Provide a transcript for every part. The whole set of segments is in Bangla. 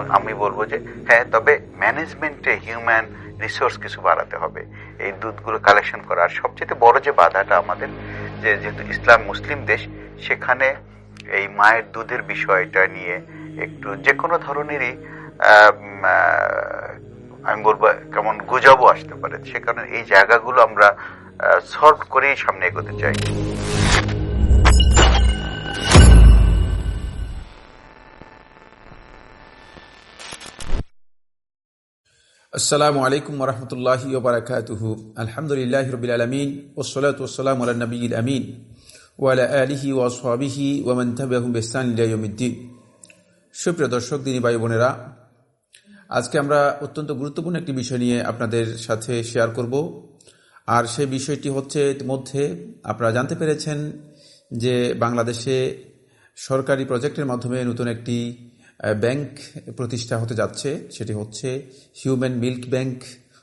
এবং আমি বলব যে হ্যাঁ তবে ম্যানেজমেন্টে হিউম্যান রিসোর্স কিছু বাড়াতে হবে। এই দুধগুলো কালেকশন করা। আর সবচেয়ে বড় যে বাধাটা আমাদের, যে যেহেতু ইসলাম মুসলিম দেশ, সেখানে এই মায়ের দুধের বিষয়টা নিয়ে একটু যে কোনো ধরনেরই আমি বলব কেমন গুজবও আসতে পারে। সে কারণে এই জায়গাগুলো আমরা সলভ করেই সামনে এগোতে চাই। আসসালামু আলাইকুম রহমতুল্লাহি ওবরাকাতুহু আলহামদুলিল্লাহ রবিল আলমিন ওসলাত ওসালাম আল্লাহ নবীল আমিন ওয়ালা আলিহি ওয়াসহাবিহি ওয়ামান তাবিআহুম বিহসান ইলা ইয়াউমিদ্দিন। সুপ্রিয় দর্শক, দিনী ভাই বোনেরা, আজকে আমরা অত্যন্ত গুরুত্বপূর্ণ একটি বিষয় নিয়ে আপনাদের সাথে শেয়ার করব। আর সেই বিষয়টি হচ্ছে ইতিমধ্যে আপনারা জানতে পেরেছেন যে বাংলাদেশে সরকারি প্রজেক্টের মাধ্যমে নতুন একটি ব্যাংক প্রতিষ্ঠা হতে যাচ্ছে, সেটি হচ্ছে হিউম্যান মিল্ক ব্যাংক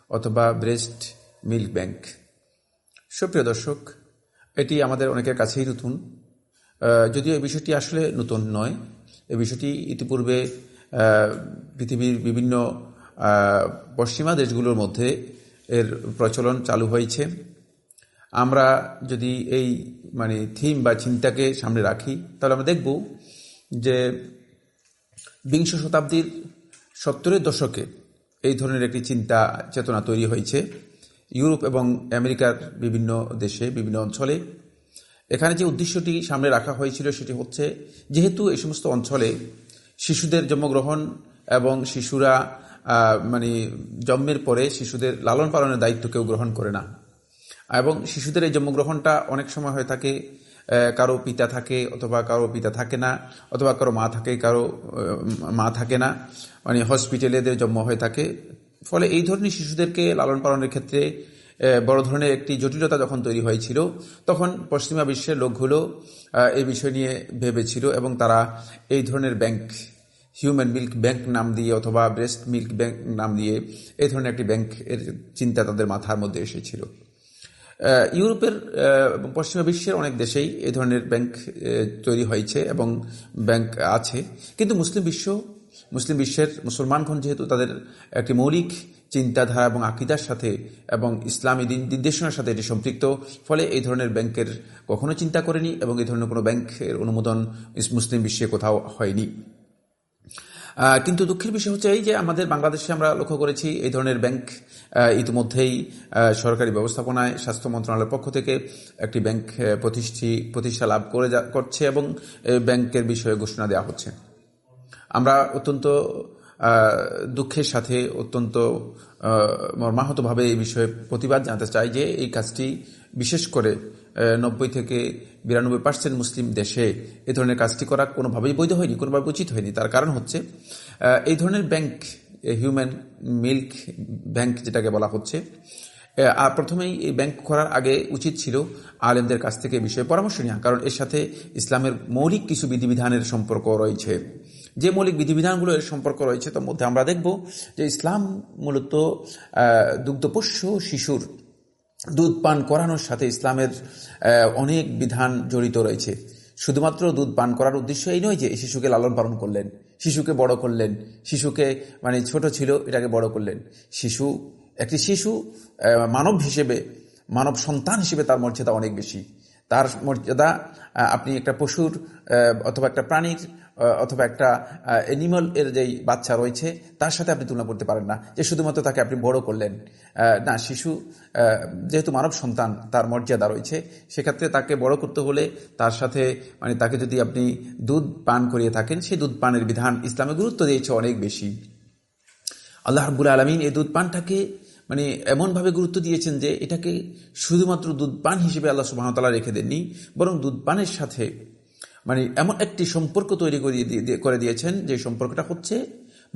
অথবা ব্রেস্ট মিল্ক ব্যাংক। সুপ্রিয় দর্শক, এটি আমাদের অনেকের কাছেই নতুন। যদিও এই বিষয়টি আসলে নতুন নয় এই বিষয়টি ইতিপূর্বে পৃথিবীর বিভিন্ন পশ্চিমা দেশগুলোর মধ্যে এর প্রচলন চালু হয়েছে। আমরা যদি এই মানে থিম বা চিন্তাকে সামনে রাখি, তাহলে আমরা দেখব যে বিংশ শতাব্দীর সত্তরের দশকে এই ধরনের একটি চিন্তা চেতনা তৈরি হয়েছে। ইউরোপ এবং আমেরিকার বিভিন্ন দেশে, বিভিন্ন অঞ্চলে। এখানে যে উদ্দেশ্যটি সামনে রাখা হয়েছিল সেটি হচ্ছে, যেহেতু এই সমস্ত অঞ্চলে শিশুদের জন্মগ্রহণ এবং শিশুরা মানে জন্মের পরে শিশুদের লালন পালনের দায়িত্ব কেউ গ্রহণ করে না। এবং শিশুদের এই জন্মগ্রহণটা অনেক সময় হয়ে থাকে কারও পিতা থাকে অথবা কারও পিতা থাকে না, অথবা কারও মা থাকে, কারও মা থাকে না। মানে হসপিটালে জন্ম হয়ে থাকে। ফলে এই ধরনের শিশুদেরকে লালন পালনের ক্ষেত্রে বড় ধরনের একটি জটিলতা যখন তৈরি হয়েছিল, তখন পশ্চিমা বিশ্বের লোকগুলো এই বিষয় নিয়ে ভেবেছিল এবং তারা এই ধরনের ব্যাংক হিউম্যান মিল্ক ব্যাংক নাম দিয়ে অথবা ব্রেস্ট মিল্ক ব্যাংক নাম দিয়ে এই ধরনের একটি ব্যাংক এর চিন্তা তাদের মাথার মধ্যে এসেছিল। ইউরোপের পশ্চিমা বিশ্বের অনেক দেশেই এই ধরনের ব্যাংক তৈরি হয়েছে এবং ব্যাংক আছে। কিন্তু মুসলিম বিশ্ব, মুসলিম বিশ্বের মুসলমানগণ যেহেতু তাদের একটি মৌলিক চিন্তাধারা এবং আকিদার সাথে এবং ইসলামী নির্দেশনার সাথে এটি সম্পৃক্ত, ফলে এই ধরনের ব্যাংকের কখনো চিন্তা করেনি এবং এই ধরনের কোনো ব্যাংকের অনুমোদন মুসলিম বিশ্বে কোথাও হয়নি। কিন্তু দুঃখের বিষয় হচ্ছে এই যে আমাদের বাংলাদেশে আমরা লক্ষ্য করেছি এই ধরনের ব্যাংক ইতিমধ্যেই সরকারি ব্যবস্থাপনায় স্বাস্থ্য মন্ত্রণালয়ের পক্ষ থেকে একটি ব্যাংক প্রতিষ্ঠি, প্রতিষ্ঠা লাভ করে করছে এবং ব্যাংকের বিষয়ে ঘোষণা দেওয়া হচ্ছে। আমরা অত্যন্ত দুঃখের সাথে অত্যন্ত মর্মাহতভাবে এই বিষয়ে প্রতিবাদ জানাতে চাই যে এই কাজটি বিশেষ করে নব্বই থেকে বিরানব্বই পার্সেন্ট মুসলিম দেশে এই ধরনের কাজটি করা কোনোভাবেই বৈধ হয়নি, কোনোভাবে উচিত হয়নি। তার কারণ হচ্ছে এই ধরনের ব্যাংক হিউম্যান মিল্ক ব্যাংক যেটাকে বলা হচ্ছে আর প্রথমেই এই ব্যাংক করার আগে উচিত ছিল আলেমদের কাছ থেকে বিষয়ে পরামর্শ নেওয়া, কারণ এর সাথে ইসলামের মৌলিক কিছু বিধিবিধানের সম্পর্ক রয়েছে। যে মৌলিক বিধিবিধানগুলো এর সম্পর্ক রয়েছে, তার মধ্যে আমরা দেখব যে ইসলাম মূলত দুগ্ধপোষ্য শিশুর দুধ পান করানোর সাথে ইসলামের অনেক বিধান জড়িত রয়েছে। শুধুমাত্র দুধ পান করার উদ্দেশ্য এই নয় যে শিশুকে লালন পালন করলেন, শিশুকে বড় করলেন, শিশুকে মানে ছোট ছিল, এটাকে বড় করলেন। শিশু, একটি শিশু মানব হিসেবে, মানব সন্তান হিসেবে তার মর্যাদা অনেক বেশি। তার মর্যাদা আপনি একটা পশুর অথবা একটা প্রাণীর অথবা একটা অ্যানিমাল এর যেই বাচ্চা রয়েছে, তার সাথে আপনি তুলনা করতে পারেন না যে শুধুমাত্র তাকে আপনি বড় করলেন। না, শিশু যেহেতু মানব সন্তান, তার মর্যাদা রয়েছে, সেক্ষেত্রে তাকে বড় করতে হলে তার সাথে মানে তাকে যদি আপনি দুধ পান করিয়ে থাকেন, সেই দুধ পানের বিধান ইসলামে গুরুত্ব দিয়েছে অনেক বেশি। আল্লাহ হাবুল আলমিন এই দুধ পানটাকে মানে এমনভাবে গুরুত্ব দিয়েছেন যে এটাকে শুধুমাত্র দুধ পান হিসেবে আল্লাহ সুবাহতাল্লাহ রেখে দেননি, বরং দুধ পানের সাথে মানে এমন একটি সম্পর্ক তৈরি করে দিয়েছেন যে সম্পর্কটা হচ্ছে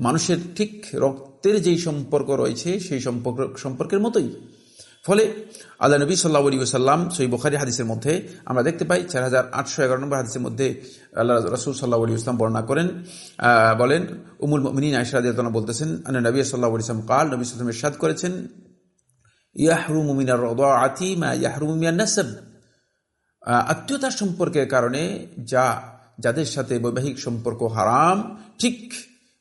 মানুষের ঠিক রক্তের যেই সম্পর্ক রয়েছে, সেই সম্পর্ক, সম্পর্কের মতোই। ফলে আল্লাহ নবী সাল্লাহ আলী সাল্লাম সই বখারি হাদিসের মধ্যে আমরা দেখতে পাই, চার হাজার আটশো এগারো নম্বর হাদিসের মধ্যে আল্লাহ রসুল সাল্লাহ আলী ইসলাম বর্ণনা করেন বলেন উমুল মিন আয়সরাদ বলতেছেন নবী সাল্লাহ আলী ইসলাম কাল নবী সাল্লাম ইরশাদ করেছেন ইয়াহরুমিনার আতি মা ইয়াহরুমিয়ার নাসব। আত্মীয়তার সম্পর্কের কারণে যা, যাদের সাথে বৈবাহিক সম্পর্ক হারাম, ঠিক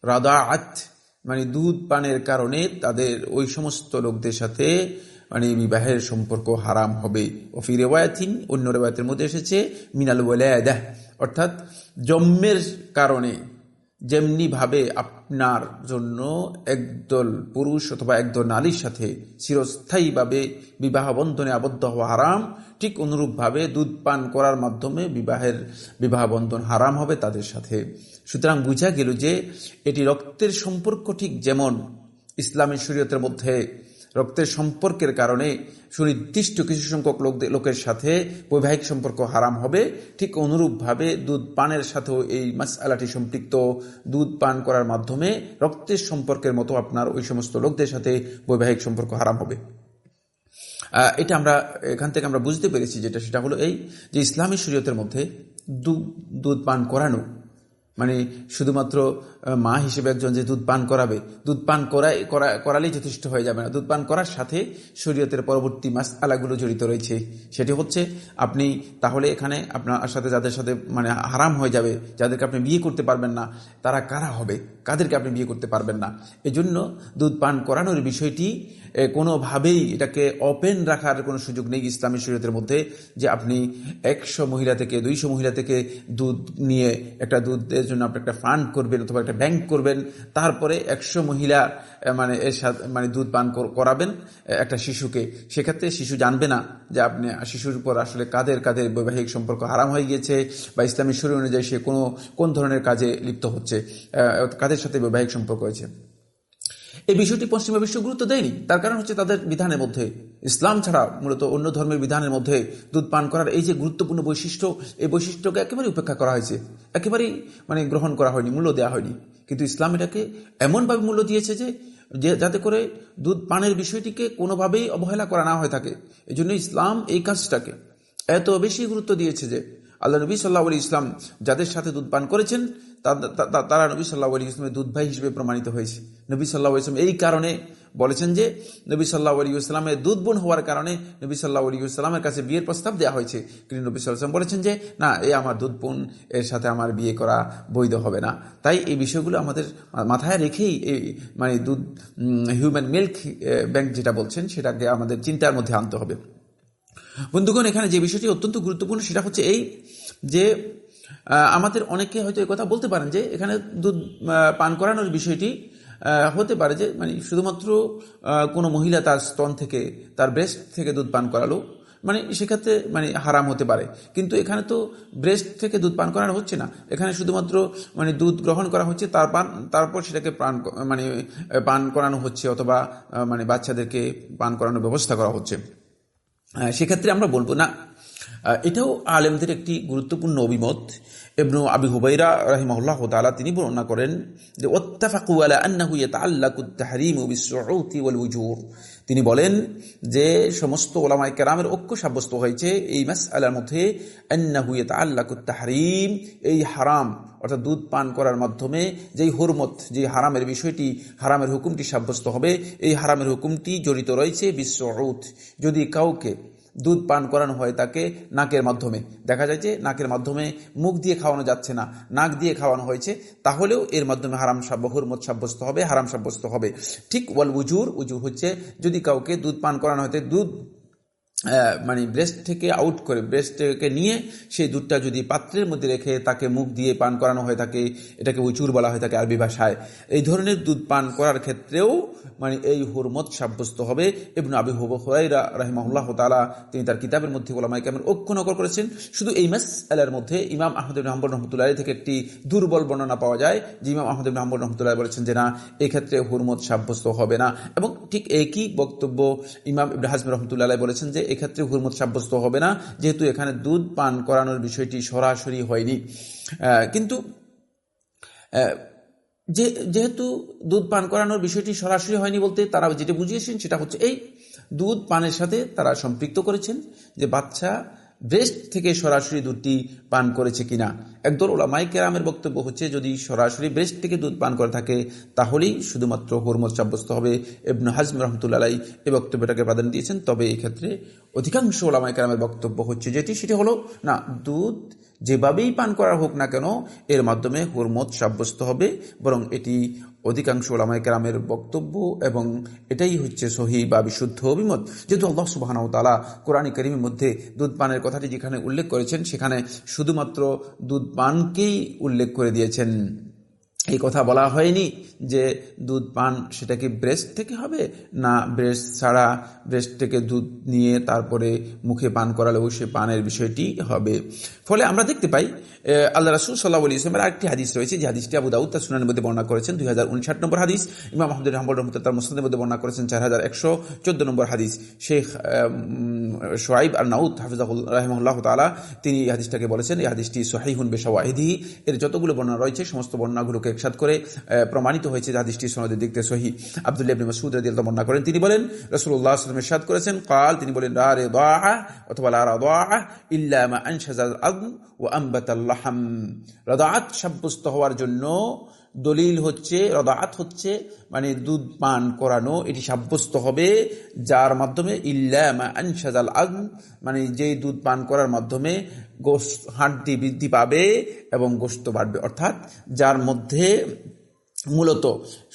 রাদা আত মানে দুধ পানের কারণে তাদের ওই সমস্ত লোকদের সাথে মানে বিবাহের সম্পর্ক হারাম হবে। অফি রেওয়ায়াতিন, অন্য রেওয়ায়তের মধ্যে এসেছে, মিনাল ওয়ালায়াদাহ অর্থাৎ জন্মের কারণে। যেমনি ভাবে আপনার জন্য একদল পুরুষ অথবা একদল নারীর সাথে চিরস্থায়ীভাবে বিবাহ বন্ধনে আবদ্ধ হওয়া হারাম, ঠিক অনুরূপভাবে দুধ পান করার মাধ্যমে বিবাহের বিবাহ বন্ধন হারাম হবে তাদের সাথে। সুতরাং বুঝা গেল যে এটি রক্তের সম্পর্ক ঠিক যেমন ইসলামী শরীয়তের মধ্যে রক্তের সম্পর্কের কারণে সুনির্দিষ্ট কিছু সংখ্যক লোকের সাথে বৈবাহিক সম্পর্ক হারাম হবে। ঠিক অনুরূপভাবে দুধ পানের সাথেও এই মাসালাটি সম্পৃক্ত। দুধ পান করার মাধ্যমে রক্তের সম্পর্কের মতো আপনার ওই সমস্ত লোকদের সাথে বৈবাহিক সম্পর্ক হারাম হবে। এটা আমরা এখান থেকে আমরা বুঝতে পেরেছি যেটা, সেটা হলো এই যে ইসলামী শরীয়তের মধ্যে দুধ দুধ পান করানো মানে শুধুমাত্র মা হিসেবে একজন যে দুধ পান করাবে, দুধ পান করালেই যথেষ্ট হয়ে যাবে না। দুধ পান করার সাথে শরীয়তের পরবর্তী মাস আলাগুলো জড়িত রয়েছে। সেটি হচ্ছে, আপনি তাহলে এখানে আপনার সাথে, যাদের সাথে মানে হারাম হয়ে যাবে, যাদেরকে আপনি বিয়ে করতে পারবেন না, তারা কারা হবে? কাদেরকে আপনি বিয়ে করতে পারবেন না? এজন্য দুধ পান করানোর বিষয়টি কোনোভাবেই এটাকে ওপেন রাখার কোনো সুযোগ নেই ইসলামী শরীয়তের মধ্যে, যে আপনি একশো মহিলা থেকে, দুইশো মহিলা থেকে দুধ নিয়ে একটা দুধের জন্য আপনি একটা ফান্ড করবেন অথবা একটা ব্যাংক করবেন, তারপরে একশো মহিলা মানে এর সাথে মানে দুধ পান করাবেন একটা শিশুকে। সেক্ষেত্রে শিশু জানবে না যে আপনি শিশুর উপর আসলে কাদের কাদের বৈবাহিক সম্পর্ক হারাম হয়ে গিয়েছে বা ইসলামী শরীর অনুযায়ী সে কোনো, কোন ধরনের কাজে লিপ্ত হচ্ছে কাদের সাথে বৈবাহিক সম্পর্ক হয়েছে। এই বিষয়টি পশ্চিমা বিশ্ব গুরুত্ব দেয়নি। তার কারণ হচ্ছে তাদের বিধানের মধ্যে, ইসলাম ছাড়া মূলত অন্য ধর্মের বিধানের মধ্যে দুধ পান করার এই যে গুরুত্বপূর্ণ বৈশিষ্ট্য, এই বৈশিষ্ট্যকে একেবারে উপেক্ষা করা হয়েছে। একেবারেই মানে গ্রহণ করা হয়নি, মূল্য দেওয়া হয়নি। কিন্তু ইসলাম এটাকে এমনভাবে মূল্য দিয়েছে যে যাতে করে দুধ পানের বিষয়টিকে কোনোভাবেই অবহেলা করা না হয়ে থাকে। এই জন্য ইসলাম এই কাজটাকে এত বেশি গুরুত্ব দিয়েছে যে, আল্লাহ নবী সাল্লাহ ইসলাম যাদের সাথে দুধ পান করেছেন তারা নবী সাল্লাহ আলী ইসলামের দুধ ভাই হিসেবে প্রমাণিত হয়েছে। নবী সাল্লাহ ইসলাম এই কারণে বলেছেন যে, নবী সাল্লাহ আলী ইসলামের দুধ বোন হওয়ার কারণে নবী সাল্লাহ আলী ইসলামের কাছে বিয়ের প্রস্তাব দেওয়া হয়েছে। কিন্তু নবী সাল্লাম বলেছেন যে, না এই আমার দুধ বোন এর সাথে আমার বিয়ে করা বৈধ হবে না। তাই এই বিষয়গুলো আমাদের মাথায় রেখেই এই মানে দুধ হিউম্যান মিল্ক ব্যাংক যেটা বলছেন, সেটাকে আমাদের চিন্তার মধ্যে আনতে হবে। বন্ধুগণ, এখানে যে বিষয়টি অত্যন্ত গুরুত্বপূর্ণ, সেটা হচ্ছে এই যে আমাদের অনেকে হয়তো কথা বলতে পারেন যে এখানে দুধ পান করানোর বিষয়টি হতে পারে যে মানে শুধুমাত্র কোনো মহিলা তার স্তন থেকে, তার ব্রেস্ট থেকে দুধ পান করালো মানে সেক্ষেত্রে মানে হারাম হতে পারে। কিন্তু এখানে তো ব্রেস্ট থেকে দুধ পান করানো হচ্ছে না। এখানে শুধুমাত্র মানে দুধ গ্রহণ করা হচ্ছে, তার পান, তারপর সেটাকে পান মানে পান করানো হচ্ছে, অথবা মানে বাচ্চাদেরকে পান করানোর ব্যবস্থা করা হচ্ছে। সেক্ষেত্রে আমরা বলব, না এটাও আলেমদের একটি গুরুত্বপূর্ণ অভিমত। এবং আবি হুবাইরা রাহিমাহুল্লাহ তালা তিনি বর্ণনা করেন যে, ওত্তাফাকু তিনি বলেন যে, সমস্ত ওলামায়ে কেরামের ঐক্য সাব্যস্ত হয়েছে এই মাসআলার মধ্যে। আন্নাহু ইয়াতাআল্লাকু তাহরিম, এই হারাম, অর্থাৎ দুধ পান করার মাধ্যমে যেই হরমত যে হারামের বিষয়টি, হারামের হুকুমটি সাব্যস্ত হবে, এই হারামের হুকুমটি জড়িত রয়েছে বিশ্ব যদি কাউকে দুধ পান করানো হয় তাকে নাকের মাধ্যমে। দেখা যায় যে নাকের মাধ্যমে মুখ দিয়ে খাওয়ানো যাচ্ছে না, নাক দিয়ে খাওয়ানো হয়েছে, তাহলেও এর মাধ্যমে হারাম হুরমত সাব্যস্ত হবে, হারাম সাব্যস্ত হবে। ঠিক ওয়াল উজুর উজুর হচ্ছে যদি কাউকে দুধ পান করানো হয় দুধ মানে ব্রেস্ট থেকে আউট করে ব্রেস্টকে নিয়ে সেই দুধটা যদি পাত্রের মধ্যে রেখে তাকে মুখ দিয়ে পান করানো হয়ে থাকে, এটাকে উচুর বলা হয়ে থাকে আরবি ভাষায়, এই ধরনের দুধ পান করার ক্ষেত্রেও মানে এই হুরমত সাব্যস্ত হবে। এবং আবি হুব হরাইরা রাহিমাহুল্লাহ তালা তিনি তার কিতাবের মধ্যে ওলামাই কেমন ঐক্য নকল করেছেন। শুধু এই মাস আলার মধ্যে ইমাম আহমদ হাম্বর রহমতুল্লাহ থেকে একটি দুর্বল বর্ণনা পাওয়া যায়, যে ইমাম আহমদ হাম্বর রহমতুল্লাহ বলেছেন যে না, এক্ষেত্রে হুরমত সাব্যস্ত হবে না। এবং ঠিক একই বক্তব্য ইমাম ইব্রাহিম রহমতুল্লাহ বলেছেন যে এক্ষেত্রে হুরমত সাব্যস্ত হবে না। যেহেতু এখানে দুধ পান করানোর বিষয়টি সরাসরি হয়নি। কিন্তু যে, যেহেতু দুধ পান করানোর বিষয়টি সরাসরি হয়নি বলতে তারা যেটা বুঝিয়েছেন সেটা হচ্ছে এই, দুধ পানের সাথে তারা সম্পৃক্ত করেছেন যে বাচ্চা ব্রেস্ট থেকে সরাসরি দুধটি পান করেছে কিনা? একদল ওলামাই কেরামের বক্তব্য হচ্ছে, যদি সরাসরি ব্রেস্ট থেকে দুধ পান করে থাকে, তাহলেই শুধুমাত্র হরমত সাব্যস্ত হবে। এবন হাজম রহমতুল্লাহ এই বক্তব্যটাকে প্রাধান্য দিয়েছেন। তবে এই ক্ষেত্রে অধিকাংশ ওলামাই কেরামের বক্তব্য হচ্ছে যেটি, সেটি হলো, না, দুধ যেভাবেই পান করা হোক না কেন, এর মাধ্যমে হুরমত সাব্যস্ত হবে। বরং এটি অধিকাংশ ওলামায় কেরামের বক্তব্য এবং এটাই হচ্ছে সহি বা বিশুদ্ধ অভিমত। যেহেতু আল্লাহ সুবাহানাও তালা কোরআনী করিমের মধ্যে দুধ পানের কথাটি যেখানে উল্লেখ করেছেন, সেখানে শুধুমাত্র দুধ পানকেই উল্লেখ করে দিয়েছেন। এই কথা বলা হয়নি যে দুধ পান সেটা কি ব্রেস্ট থেকে হবে, না ব্রেস্ট ছাড়া ব্রেস্ট থেকে দুধ নিয়ে তারপরে মুখে পান করালেও সে পানের বিষয়টি হবে। ফলে আমরা দেখতে পাই আল্লাহ রাসুল সাল্লাহ আলী ইসলামের আরেকটি হাদিস রয়েছে, যে হাদিসটি আবু দাউদ তার সুনানের মধ্যে বর্ণনা করেছেন, দুই হাজার উনষাট নম্বর হাদিস। ইমাম আহমদুল রহমদ রহমত তার মুসলিমের মধ্যে বর্ণনা করেছেন, চার হাজার একশো চোদ্দ নম্বর হাদিস। শেখ সোয়াইব আর নাউদ হাফিজাহুল রহমুল্লাহ তালা তিনি হাদিসটাকে বলেছেন, এই হাদিসটি সোহাইহুন বেশাওয়াহিদি। এর যতগুলো বর্ণনা রয়েছে, সমস্ত বর্ণনাগুলোকে একসাথ করে প্রমাণিত হয়েছে হাদিসটি সনদের দিক থেকে সহি আবদুল্লাহ ইবনে মাসউদ রাদিয়াল্লাহু বর্ণনা করেন তিনি বলেন রাসূলুল্লাহ সাল্লাল্লাহু আলাইহি ওয়াসাল্লাম করেছেন قال তিনি বলেন লা রিদাআ অথবা লা রাদাআ ইল্লা মা আনশাজাল আযম ওয়া আনবাতাল লাহম রাদাআত সাব্যস্ত হওয়ার জন্য দলিল হচ্ছে রদাত হচ্ছে মানে দুধ পান করানো, এটি সাব্যস্ত হবে, যার মাধ্যমে ইল্লামা আনসাজাল আগ মানে যেই দুধ পান করার মাধ্যমে গোস্ত, হাড্ডি বৃদ্ধি পাবে এবং গোস্ত বাড়বে। অর্থাৎ যার মধ্যে মূলত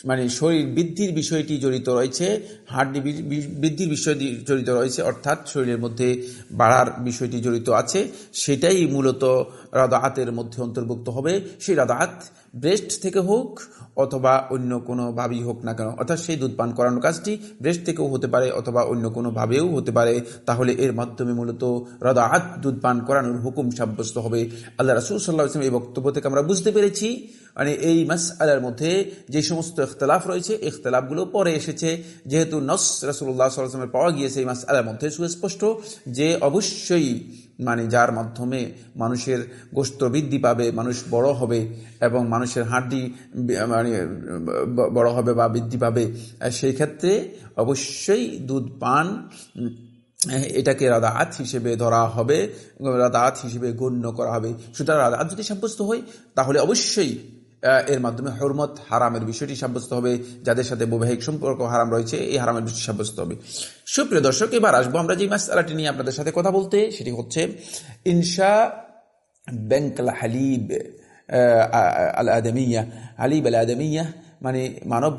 মানে শরীর বৃদ্ধির বিষয়টি জড়িত রয়েছে হাড্ডি বৃদ্ধির বিষয়টি জড়িত রয়েছে, অর্থাৎ শরীরের মধ্যে বাড়ার বিষয়টি জড়িত আছে, সেটাই মূলত রাদাহাতের মধ্যে অন্তর্ভুক্ত হবে। সেই রাদাহাত ব্রেস্ট থেকে হোক অথবা অন্য কোনোভাবেই হোক না কেন, অর্থাৎ সেই দুধ পান করানোর কাজটি ব্রেস্ট থেকেও হতে পারে অথবা অন্য কোনোভাবেও হতে পারে, তাহলে এর মাধ্যমে মূলত রদাহাত দুধ পান করানোর হুকুম সাব্যস্ত হবে। আল্লাহ রাসুল সাল্লাহ ইসলাম এই বক্তব্য থেকে আমরা বুঝতে পেরেছি মানে এই মাস আলার মধ্যে যে সমস্ত ইখতলাফ রয়েছে, ইখতলাফগুলো পরে এসেছে। যেহেতু নস রাসুল্লাহ সাল্লামের পাওয়া গিয়েছে, এই মাস আলার মধ্যে সুস্পষ্ট যে অবশ্যই মানে যার মাধ্যমে মানুষের গোস্ত বৃদ্ধি পাবে, মানুষ বড় হবে এবং মানুষের হাড্ডি মানে বড় হবে বা বৃদ্ধি পাবে, সেই ক্ষেত্রে অবশ্যই দুধ, পান এটাকে রাদাত হিসেবে ধরা হবে রাদাত হিসেবে গণ্য করা হবে। সুতরাং রাদাত যদি সাব্যস্ত হয়, তাহলে অবশ্যই এর মাধ্যমে হরমত হারামের বিষয়টি সাব্যস্ত হবে, যাদের সাথে বৈবাহিক সম্পর্ক হারাম রয়েছে, এই হারামের বিষয়টি সাব্যস্ত হবে। সুপ্রিয় দর্শক, এবার আসব আমরা যে মাসালাটি নিয়ে আপনাদের সাথে কথা বলতে, সেটি হচ্ছে ইনশা ব্যাংকাল হালিব আল আদমিয়া, হালিব আল আদমিয়া মানে মানব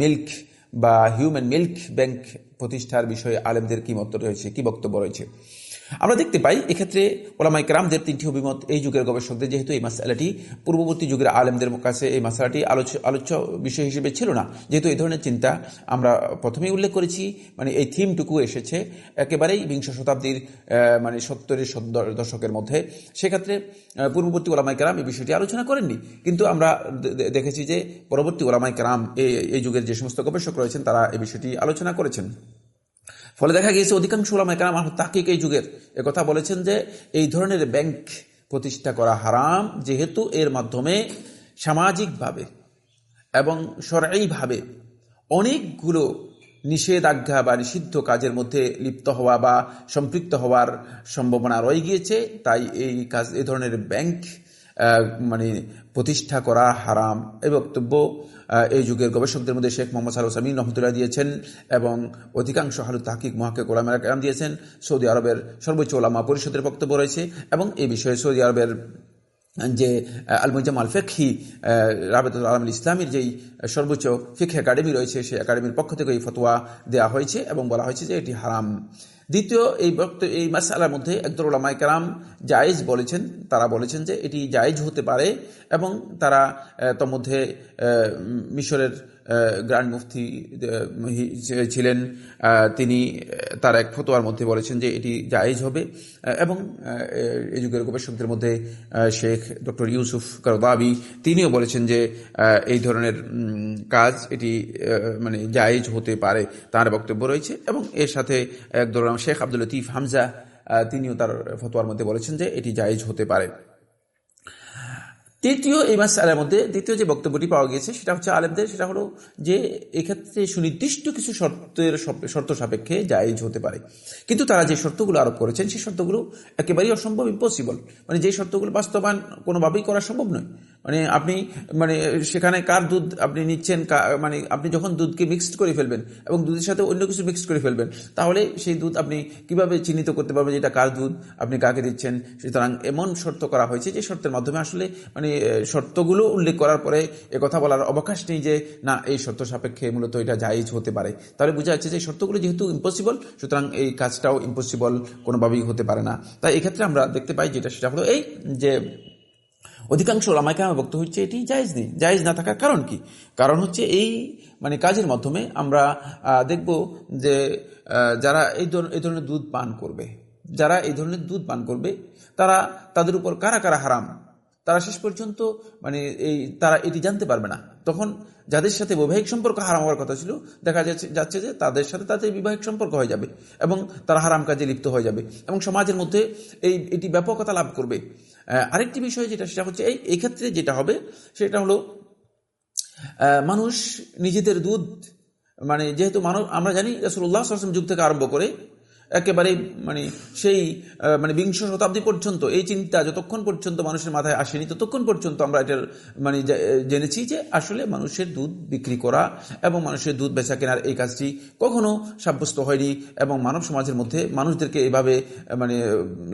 মিল্ক বা হিউম্যান মিল্ক ব্যাংক প্রতিষ্ঠার বিষয়ে আলেমদের কি মত রয়েছে, কি বক্তব্য রয়েছে? আমরা দেখতে পাই, এক্ষেত্রে ওলামাই রামদের তিনটি অভিমত এই যুগের গবেষকদের, যেহেতু এই মাসালাটি পূর্ববর্তী যুগের আলেমদের কাছে এই মশালাটি আলোচ্য বিষয় হিসেবে ছিল না। যেহেতু এই ধরনের চিন্তা আমরা প্রথমেই উল্লেখ করেছি মানে এই থিমটুকু এসেছে একেবারেই বিংশ শতাব্দীর মানে সত্তরের দশকের মধ্যে। সেক্ষেত্রে পূর্ববর্তী ওলামাই কারাম এই বিষয়টি আলোচনা করেননি। কিন্তু আমরা দেখেছি যে পরবর্তী ওলামাই কারাম এই যুগের যে সমস্ত গবেষক রয়েছেন, তারা এই বিষয়টি আলোচনা করেছেন। ফলে দেখা গিয়েছে, অধিকাংশ ওলামাইকার তাকিক এই যুগের কথা বলেছেন যে, এই ধরনের ব্যাংক প্রতিষ্ঠা করা হারাম, যেহেতু এর মাধ্যমে সামাজিকভাবে এবং সরাইভাবে অনেকগুলো নিষেধাজ্ঞা বা নিষিদ্ধ কাজের মধ্যে লিপ্ত হওয়া বা সম্পৃক্ত হওয়ার সম্ভাবনা রয়ে গিয়েছে। তাই এই কাজ, এই ধরনের ব্যাংক মানে প্রতিষ্ঠা করা হারাম। এই বক্তব্য এই যুগের গবেষকদের মধ্যে শেখ মোহাম্মদ সালু সামিন রহমতুল্লাহ দিয়েছেন এবং অধিকাংশ হালু তাহকিক মহাকে ওলামেরা কেরাম দিয়েছেন। সৌদি আরবের সর্বোচ্চ ওলামা পরিষদের বক্তব্য রয়েছে এবং এই বিষয়ে সৌদি আরবের যে আলমুজাম আল ফেকহি রাবেতুল আলম ইসলামীর যেই সর্বোচ্চ ফিক একাডেমি রয়েছে, সেই একাডেমির পক্ষ থেকে এই ফতোয়া দেওয়া হয়েছে এবং বলা হয়েছে যে এটি হারাম। দ্বিতীয়, এই বক্ত, এই মাসালার মধ্যে একদল ওলামায় কালাম জায়েজ বলেছেন, তারা বলেছেন যে এটি জায়েজ হতে পারে এবং তারা তোর মধ্যে মিশরের গ্র্যান্ড মুফতি ছিলেন তিনি তার এক ফতোয়ার মধ্যে বলেছেন যে এটি জায়েজ হবে। এবং এই যুগের গবেষকদের মধ্যে শেখ ডক্টর ইউসুফ করদাবি, তিনিও বলেছেন যে এই ধরনের কাজ, এটি মানে জায়েজ হতে পারে তার বক্তব্য রয়েছে। এবং এর সাথে এক ধরনের শেখ আব্দুল লতিফ হামজা তিনিও তার ফতোয়ার মধ্যে বলেছেন যে এটি জায়েজ হতে পারে। তৃতীয় এই মাসালার মধ্যে দ্বিতীয় যে বক্তব্যটি পাওয়া গিয়েছে, সেটা হচ্ছে আলেমদের, সেটা হলো যে এক্ষেত্রে সুনির্দিষ্ট কিছু শর্তের শর্ত সাপেক্ষে জায়েজ হতে পারে। কিন্তু তারা যে শর্তগুলো আরোপ করেছেন সেই শর্তগুলো একেবারেই অসম্ভব ইম্পসিবল মানে যে শর্তগুলো বাস্তবায়ন কোনোভাবেই করা সম্ভব নয়। মানে আপনি মানে সেখানে কার দুধ আপনি নিচ্ছেন মানে আপনি যখন দুধকে মিক্সড করে ফেলবেন এবং দুধের সাথে অন্য কিছু মিক্সড করে ফেলবেন, তাহলে সেই দুধ আপনি কীভাবে চিহ্নিত করতে পারবেন যেটা কার দুধ, আপনি কাকে দিচ্ছেন? সুতরাং এমন শর্ত করা হয়েছে যে শর্তের মাধ্যমে আসলে মানে শর্তগুলো উল্লেখ করার পরে কথা বলার অবকাশ নেই যে, না, এই শর্ত সাপেক্ষে মূলত এটা জায়েজ হতে পারে। তাহলে বোঝা যাচ্ছে যে শর্তগুলো যেহেতু ইম্পসিবল সুতরাং এই কাজটাও ইম্পসিবল কোনোভাবেই হতে পারে না। তাই এক্ষেত্রে আমরা দেখতে পাই যেটা, সেটা হলো এই যে অধিকাংশ লামাইকামে বক্তব্য হচ্ছে এটি জায়েজ নেই, জায়েজ না থাকার কারণ কি? কারণ হচ্ছে এই মানে কাজের মাধ্যমে আমরা দেখব যে যারা এই এই ধরনের দুধ পান করবে, যারা এই ধরনের দুধ পান করবে, তারা তাদের উপর কারা কারা হারাম? তারা শেষ পর্যন্ত মানে এই, তারা এটি জানতে পারবে না। তখন যাদের সাথে বৈবাহিক সম্পর্ক হারাম হওয়ার কথা ছিল, দেখা যাচ্ছে যাচ্ছে যে তাদের সাথে তাদের বিবাহিক সম্পর্ক হয়ে যাবে এবং তারা হারাম কাজে লিপ্ত হয়ে যাবে এবং সমাজের মধ্যে এই, এটি ব্যাপকতা লাভ করবে। আরেকটি বিষয় যেটা, সেটা হচ্ছে এই এক্ষেত্রে যেটা হবে, সেটা হলো মানুষ নিজেদের দুধ মানে যেহেতু মানব, আমরা জানি রসুল্লাহ যুগ থেকে আরম্ভ করে একেবারে মানে সেই মানে বিংশ শতাব্দী পর্যন্ত, এই চিন্তা যতক্ষণ পর্যন্ত মানুষের মাথায় আসেনি, ততক্ষণ পর্যন্ত আমরা এটার মানে জেনেছি যে আসলে মানুষের দুধ বিক্রি করা এবং মানুষের দুধ বেচা কেনার এই কাজটি কখনো সাব্যস্ত হয়নি এবং মানব সমাজের মধ্যে মানুষদেরকে এভাবে মানে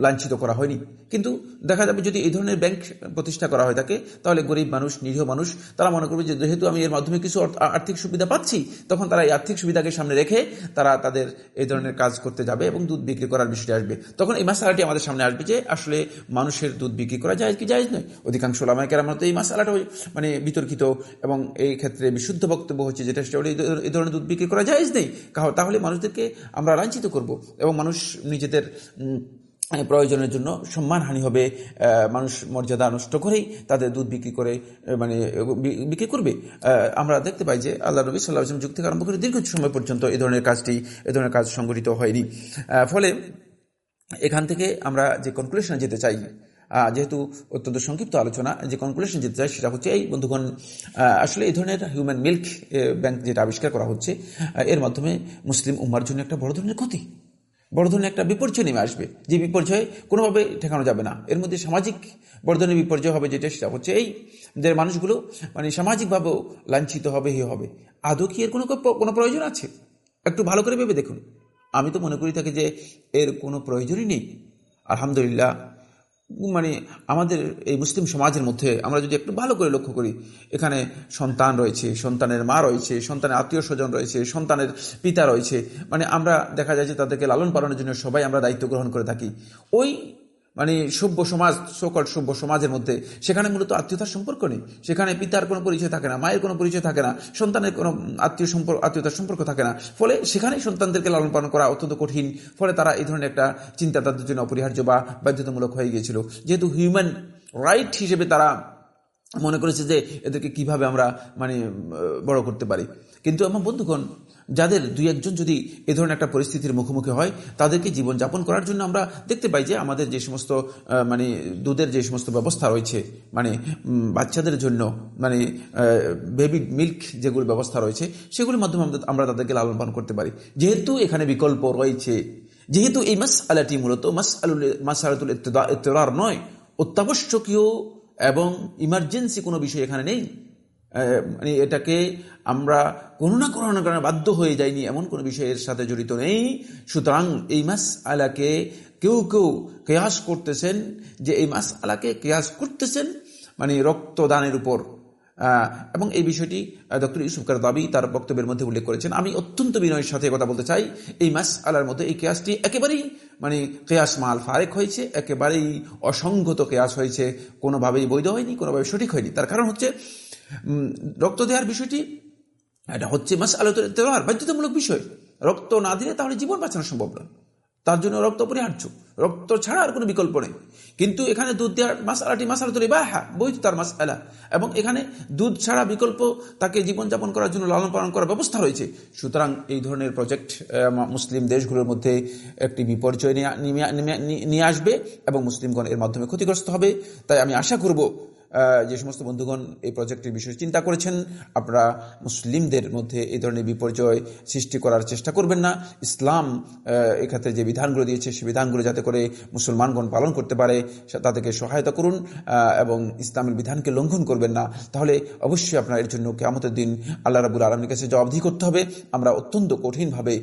লাঞ্ছিত করা হয়নি। কিন্তু দেখা যাবে যদি এই ধরনের ব্যাংক প্রতিষ্ঠা করা হয় থাকে তাহলে গরিব মানুষ, নিরীহ মানুষ, তারা মনে করবে যে যেহেতু আমি এর মাধ্যমে কিছু আর্থিক সুবিধা পাচ্ছি, তখন তারা এই আর্থিক সুবিধাকে সামনে রেখে তারা তাদের এই ধরনের কাজ করতে যাবে এবং দুধ বিক্রি করার বিষয়টি আসবে। তখন এই মাসালাটি আমাদের সামনে আসবে যে আসলে মানুষের দুধ বিক্রি করা যায় কি যায় নয়? অধিকাংশ লামাইকার আমার তো এই মাসালাটা মানে বিতর্কিত এবং এই ক্ষেত্রে বিশুদ্ধ বক্তব্য হচ্ছে যেটা এই ধরনের দুধ বিক্রি করা যায় নেই। তাহলে মানুষদেরকে আমরা লাঞ্ছিত করব এবং মানুষ নিজেদের প্রয়োজনের জন্য সম্মানহানি হবে মানুষ মর্যাদা নষ্ট করেই তাদের দুধ বিক্রি করে মানে বিক্রি করবে। আমরা দেখতে পাই যে আল্লাহ নবী সাল্লাহ যুগ থেকে আরম্ভ করে দীর্ঘ সময় পর্যন্ত এ ধরনের কাজটি, এ ধরনের কাজ সংগঠিত হয়নি। ফলে এখান থেকে আমরা যে কনক্লুশনে যেতে চাই যেহেতু অত্যন্ত সংক্ষিপ্ত আলোচনা, যে কনক্লুশন যেতে চাই সেটা হচ্ছে এই, বন্ধুগণ আসলে এই ধরনের হিউম্যান মিল্ক ব্যাংক যেটা আবিষ্কার করা হচ্ছে এর মাধ্যমে মুসলিম উম্মার জন্য একটা বড় ধরনের ক্ষতি। বড় ধরনের একটা বিপর্যয় নেমে আসবে। যে বিপর্যয় কোনোভাবে ঠেকানো যাবে না। এর মধ্যে সামাজিক বড় ধরনের বিপর্যয় হবে যেটা, সেটা হচ্ছে এই যে মানুষগুলো মানে সামাজিকভাবেও লাঞ্ছিত হবে, হে হবে। আদৌ কি এর কোনো কোনো প্রয়োজন আছে? একটু ভালো করে ভেবে দেখুন। আমি তো মনে করি থাকি যে এর কোনো প্রয়োজনই নেই। আলহামদুলিল্লাহ মানে আমাদের এই মুসলিম সমাজের মধ্যে আমরা যদি একটু ভালো করে লক্ষ্য করি, এখানে সন্তান রয়েছে, সন্তানের মা রয়েছে, সন্তানের আত্মীয় স্বজন রয়েছে, সন্তানের পিতা রয়েছে। মানে আমরা দেখা যায় যে তাদেরকে লালন পালনের জন্য সবাই আমরা দায়িত্ব গ্রহণ করে থাকি। ওই মানে সভ্য সমাজ সকল সভ্য সমাজের মধ্যে, সেখানে মূলত আত্মীয়তার সম্পর্ক নেই। সেখানে পিতার কোনো পরিচয় থাকে না, মায়ের কোনো পরিচয় থাকে না, সন্তানের কোনো আত্মীয় সম্পর্ক আত্মীয়তার সম্পর্ক থাকে না। ফলে সেখানেই সন্তানদেরকে লালন পালন করা অত্যন্ত কঠিন। ফলে তারা এই ধরনের একটা চিন্তা তাদের জন্য অপরিহার্য বা বাধ্যতামূলক হয়ে গিয়েছিল। যেহেতু হিউম্যান রাইট হিসেবে তারা মনে করেছে যে, এদেরকে কীভাবে আমরা মানে বড় করতে পারি। কিন্তু আমার বন্ধুগণ যাদের দুই একজন যদি এ ধরনের একটা পরিস্থিতির মুখোমুখি হয়, তাদেরকে জীবনযাপন করার জন্য আমরা দেখতে পাই যে আমাদের যে সমস্ত মানে দুধের যে সমস্ত ব্যবস্থা রয়েছে মানে বাচ্চাদের জন্য মানে বেবি মিল্ক যেগুলো ব্যবস্থা রয়েছে, সেগুলির মাধ্যমে আমরা তাদেরকে লালন পালন করতে পারি। যেহেতু এখানে বিকল্প রয়েছে, যেহেতু এই মাস আলাটি মূলত মাস আলুল মাস আলাতুল ইত্তরার নয়, অত্যাবশ্যকীয় এবং ইমার্জেন্সি কোনো বিষয় এখানে নেই। মানে এটাকে আমরা কোনো না কোনো না কারণে বাধ্য হয়ে যাইনি, এমন কোনো বিষয়ের সাথে জড়িত নেই। সুতরাং এই মাস আলাকে কেউ কেউ কেয়াস করতেছেন যে এই মাস আলাকে কেয়াস করতেছেন মানে রক্তদানের উপর। এবং এই বিষয়টি ডক্টর ইউসুফ দাবি তার বক্তব্যের মধ্যে উল্লেখ করেছেন। আমি অত্যন্ত বিনয়ের সাথে কথা বলতে চাই, এই মাস আলার মধ্যে এই কেয়াসটি একেবারেই মানে কেয়াস মাল ফারেক হয়েছে, একেবারেই অসংগত কেয়াস হয়েছে, কোনোভাবেই বৈধ হয়নি, কোনোভাবে সঠিক হয়নি। তার কারণ হচ্ছে রক্ত দেওয়ার বিষয়টি, এটা হচ্ছে মাস আলোচনার বাধ্যতামূলক বিষয়। রক্ত না দিলে তাহলে জীবন বাঁচানো সম্ভব নয়। তার জন্য রক্ত অপরিহার্য রক্ত ছাড়া আর কোনো বিকল্প নেই। কিন্তু এখানে দুধ দেওয়ার মাসালাটি মাসালা তো বা হ্যাঁ বৈধ তার মাস আলা এবং এখানে দুধ ছাড়া বিকল্প তাকে জীবনযাপন করার জন্য লালন পালন করার ব্যবস্থা রয়েছে। সুতরাং এই ধরনের প্রজেক্ট মুসলিম দেশগুলোর মধ্যে একটি বিপর্যয় নিয়ে আসবে এবং মুসলিমগণ এর মাধ্যমে ক্ষতিগ্রস্ত হবে। তাই আমি আশা করব যে সমস্ত বন্ধুগণ এই প্রজেক্টের বিষয়ে চিন্তা করেছেন, আপনারা মুসলিমদের মধ্যে এই ধরনের বিপর্যয় সৃষ্টি করার চেষ্টা করবেন না। ইসলাম এক্ষেত্রে যে বিধানগুলো দিয়েছে সেই বিধানগুলো যাতে করে মুসলমানগণ পালন করতে পারে তাদেরকে সহায়তা করুন এবং ইসলামের বিধানকে লঙ্ঘন করবেন না। তাহলে অবশ্যই আপনার এর জন্য কেমতের দিন আল্লাহ রাবুল আলমীর কাছে জবাবদিহি করতে হবে। আমরা অত্যন্ত কঠিনভাবে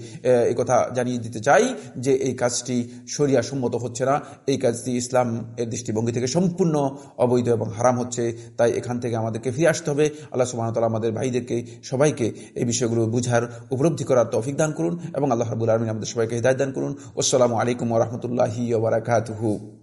এই কথা জানিয়ে দিতে চাই যে এই কাজটি শরিয়া সম্মত হচ্ছে না। এই কাজটি ইসলাম এর দৃষ্টিভঙ্গি থেকে সম্পূর্ণ অবৈধ এবং হারাম হচ্ছে, তাই এখান থেকে আমাদেরকে ফিরে আসতে হবে। আল্লাহ সুবাহতাল্লাহ আমাদের ভাইদেরকে, সবাইকে এই বিষয়গুলো বুঝার উপলব্ধি করার তৌফিক দান করুন এবং আল্লাহ হাবুল আলমিন আমাদের সবাইকে হৃদায় দান করুন। আসসালামু আলাইকুম রহমতুল্লাহি ওবরাকাতহু